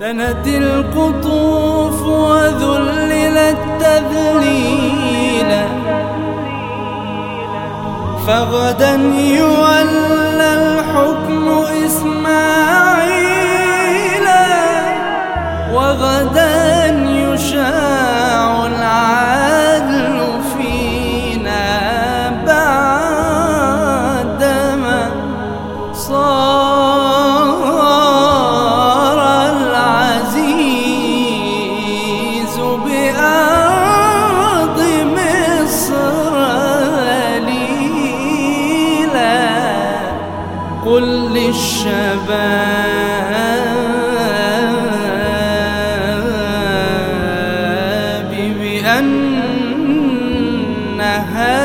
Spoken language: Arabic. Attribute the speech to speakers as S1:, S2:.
S1: دنت القطوف وذللت تذليلا فغدا يولى الحكم إسماعيلا وغدا يشاع العدل فينا بعدما صار. أرض مصر ليلا قل للشباب بأنها